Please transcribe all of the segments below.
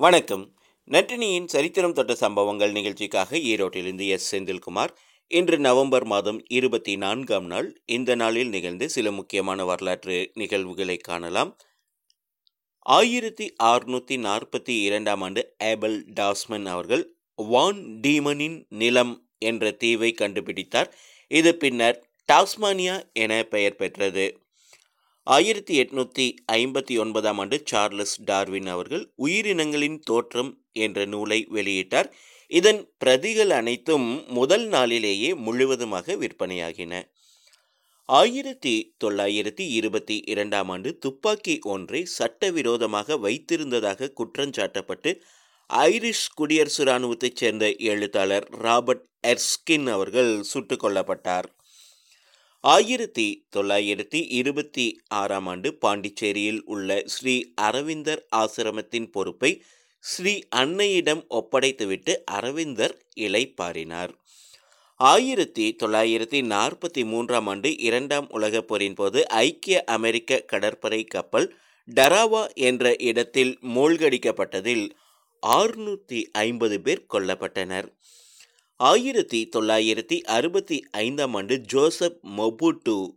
வணக்கம். நட்டினியின் சரித்திரம் தொட்ட சம்பவங்கள் நிகழ்ச்சிக்காக ஈரோட்டிலிருந்து எஸ். செந்தில்குமார். இன்று நவம்பர் மாதம் இருபத்தி நான்காம் நாள். இந்த நாளில் நிகழ்ந்து சில முக்கியமான வரலாற்று நிகழ்வுகளை காணலாம். ஆயிரத்தி அறுநூத்தி நாற்பத்தி இரண்டாம் ஆண்டு ஏபல் டாஸ்மன் அவர்கள் வான் டீமனின் நிலம் என்ற தீவை கண்டுபிடித்தார். இது பின்னர் டாஸ்மானியா என பெயர் பெற்றது. ஆயிரத்தி எட்நூற்றி ஐம்பத்தி ஒன்பதாம் ஆண்டு சார்லஸ் டார்வின் அவர்கள் உயிரினங்களின் தோற்றம் என்ற நூலை வெளியிட்டார். இதன் பிரதிகள் அனைத்தும் முதல் நாளிலேயே முழுவதுமாக விற்பனையாகின. ஆயிரத்தி தொள்ளாயிரத்தி இருபத்தி இரண்டாம் ஆண்டு துப்பாக்கி ஒன்றை சட்டவிரோதமாக வைத்திருந்ததாக குற்றஞ்சாட்டப்பட்டு ஐரிஷ் குடியரசு இராணுவத்தைச் சேர்ந்த எழுத்தாளர் ராபர்ட் எர்ஸ்கின் அவர்கள் சுட்டுக் கொல்லப்பட்டார். ஆயிரத்தி தொள்ளாயிரத்தி இருபத்தி ஆறாம் ஆண்டு பாண்டிச்சேரியில் உள்ள ஸ்ரீ அரவிந்தர் ஆசிரமத்தின் பொறுப்பை ஸ்ரீ அன்னையிடம் ஒப்படைத்துவிட்டு அரவிந்தர் இலைப்பாறினார் ஆயிரத்தி தொள்ளாயிரத்தி நாற்பத்தி மூன்றாம் ஆண்டு இரண்டாம் உலகப் போரின் போது ஐக்கிய அமெரிக்க கடற்படை கப்பல் டராவா என்ற இடத்தில் மூழ்கடிக்கப்பட்டதில் ஆறுநூற்றி ஐம்பது பேர் கொல்லப்பட்டனர். ஆயிரத்தி தொள்ளாயிரத்தி அறுபத்தி ஐந்தாம் ஆண்டு ஜோசப் மொபுட்டு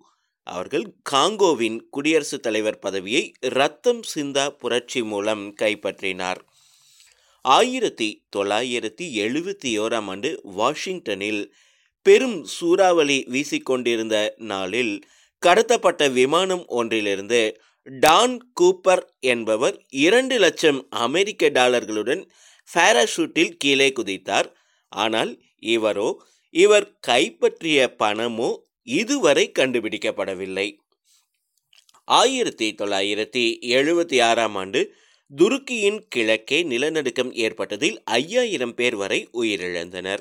அவர்கள் காங்கோவின் குடியரசுத் தலைவர் பதவியை ரத்தம் சிந்தா புரட்சி மூலம் கைப்பற்றினார். ஆயிரத்தி தொள்ளாயிரத்தி எழுபத்தி ஓராம் ஆண்டு வாஷிங்டனில் பெரும் சூறாவளி வீசிக்கொண்டிருந்த நாளில் கடத்தப்பட்ட விமானம் ஒன்றிலிருந்து டான் கூப்பர் என்பவர் இரண்டு லட்சம் அமெரிக்க டாலர்களுடன் பாராஷூட்டில் கீழே குதித்தார். ஆனால் இவரோ இவர் கைப்பற்றிய பணமோ இதுவரை கண்டுபிடிக்கப்படவில்லை. ஆயிரத்தி தொள்ளாயிரத்தி எழுபத்தி ஆறாம் ஆண்டு துருக்கியின் கிழக்கே நிலநடுக்கம் ஏற்பட்டதில் ஐயாயிரம் பேர் வரை உயிரிழந்தனர்.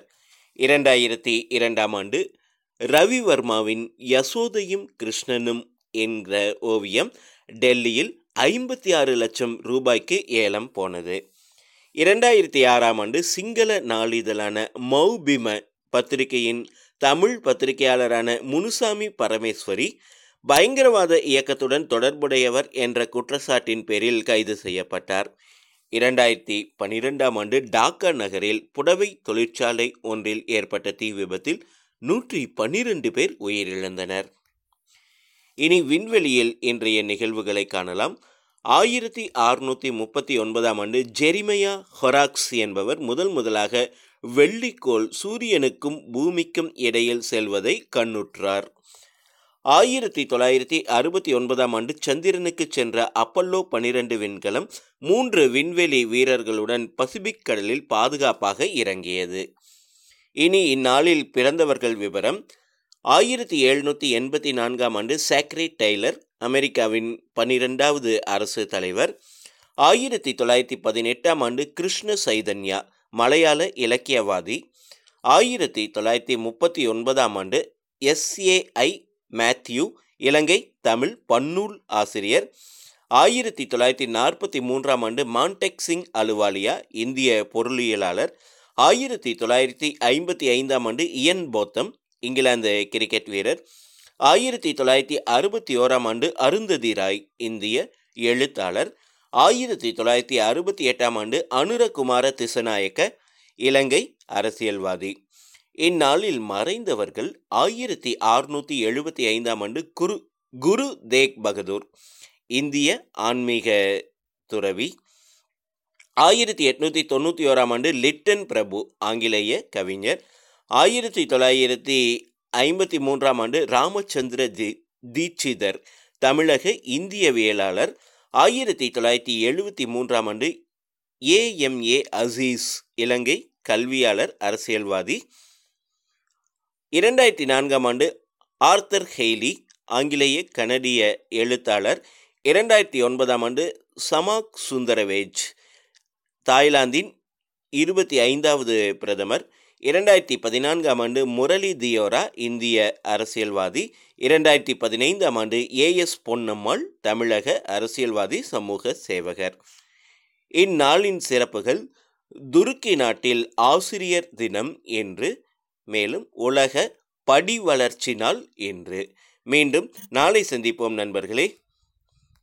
இரண்டாயிரத்தி இரண்டாம் ஆண்டு ரவிவர்மாவின் யசோதையும் கிருஷ்ணனும் என்ற ஓவியம் டெல்லியில் ஐம்பத்தி ஆறு லட்சம் ரூபாய்க்கு ஏலம் போனது. இரண்டாயிரத்தி ஆறாம் ஆண்டு சிங்கள நாளிதழான மௌபிம பத்திரிகையின் தமிழ் பத்திரிகையாளரான முனுசாமி பரமேஸ்வரி பயங்கரவாத இயக்கத்துடன் தொடர்புடையவர் என்ற குற்றச்சாட்டின் பேரில் கைது செய்யப்பட்டார். இரண்டாயிரத்தி பன்னிரெண்டாம் ஆண்டு டாக்கா நகரில் புடவை தொழிற்சாலை ஒன்றில் ஏற்பட்ட தீ விபத்தில் நூற்றி பன்னிரண்டு பேர் உயிரிழந்தனர். இனி விண்வெளியில் இன்றைய நிகழ்வுகளை காணலாம். ஆயிரத்தி அறுநூற்றி முப்பத்தி ஒன்பதாம் ஆண்டு ஜெரிமையா ஹொராக்ஸ் என்பவர் முதல் முதலாக வெள்ளிக்கோள் சூரியனுக்கும் பூமிக்கும் இடையில் செல்வதை கண்ணுற்றார். ஆயிரத்தி தொள்ளாயிரத்தி அறுபத்தி ஒன்பதாம் ஆண்டு சந்திரனுக்கு சென்ற அப்பல்லோ பனிரெண்டு விண்கலம் மூன்று விண்வெளி வீரர்களுடன் பசிபிக் கடலில் பாதுகாப்பாக இறங்கியது. இனி இந்நாளில் பிறந்தவர்கள் விவரம். ஆயிரத்தி எழுநூற்றி எண்பத்தி நான்காம் ஆண்டு சாக்ரி டெய்லர் அமெரிக்காவின் பன்னிரெண்டாவது அரசு தலைவர். ஆயிரத்தி தொள்ளாயிரத்தி பதினெட்டாம் ஆண்டு கிருஷ்ண சைதன்யா மலையாள இலக்கியவாதி. ஆயிரத்தி தொள்ளாயிரத்தி முப்பத்தி ஒன்பதாம் ஆண்டு S A I Mathew Ilangai Tamil பன்னூல் ஆசிரியர். ஆயிரத்தி தொள்ளாயிரத்தி நாற்பத்தி மூன்றாம் ஆண்டு மான்டெக் சிங் அலுவாலியா இந்திய பொருளியலாளர். ஆயிரத்தி தொள்ளாயிரத்தி ஐம்பத்தி ஐந்தாம் ஆண்டு இயன் போத்தம் இங்கிலாந்து கிரிக்கெட் வீரர். ஆயிரத்தி தொள்ளாயிரத்தி அறுபத்தி ஓராம் ஆண்டு அருந்ததி ராய் இந்திய எழுத்தாளர். ஆயிரத்தி தொள்ளாயிரத்தி அறுபத்தி எட்டாம் ஆண்டு அனுரகுமார திசநாயக்க இலங்கை அரசியல்வாதி. இந்நாளில் மறைந்தவர்கள் ஆயிரத்தி அறுநூற்றி எழுபத்தி ஐந்தாம் ஆண்டு குரு குரு தேக் பகதூர் இந்திய ஆன்மீக துறவி. ஆயிரத்தி எட்நூற்றி தொண்ணூற்றி ஓராம் ஆண்டு லிட்டன் பிரபு ஆங்கிலேய கவிஞர். ஆயிரத்தி தொள்ளாயிரத்தி ஐம்பத்தி மூன்றாம் ஆண்டு ராமச்சந்திர தி தீட்சிதர் தமிழக இந்தியவியலாளர். ஆயிரத்தி தொள்ளாயிரத்தி எழுபத்தி மூன்றாம் ஆண்டு ஏஎம்ஏ அசீஸ் இலங்கை கல்வியாளர் அரசியல்வாதி. இரண்டாயிரத்தி நான்காம் ஆண்டு ஆர்த்தர் ஹெய்லி ஆங்கிலேய கனடிய எழுத்தாளர். இரண்டாயிரத்தி ஒன்பதாம் ஆண்டு சமாக் சுந்தரவேஜ் தாய்லாந்தின் இருபத்தி ஐந்தாவது பிரதமர். இரண்டாயிரத்தி பதினான்காம் ஆண்டு முரளி தியோரா இந்திய அரசியல்வாதி. இரண்டாயிரத்தி பதினைந்தாம் ஆண்டு ஏஎஸ் பொன்னம்மாள் தமிழக அரசியல்வாதி சமூக சேவகர். இந்நாளின் சிறப்புகள் துருக்கி நாட்டில் ஆசிரியர் தினம் என்று மேலும் உலக படி வளர்ச்சி நாள் என்று. மீண்டும் நாளை சந்திப்போம் நண்பர்களே.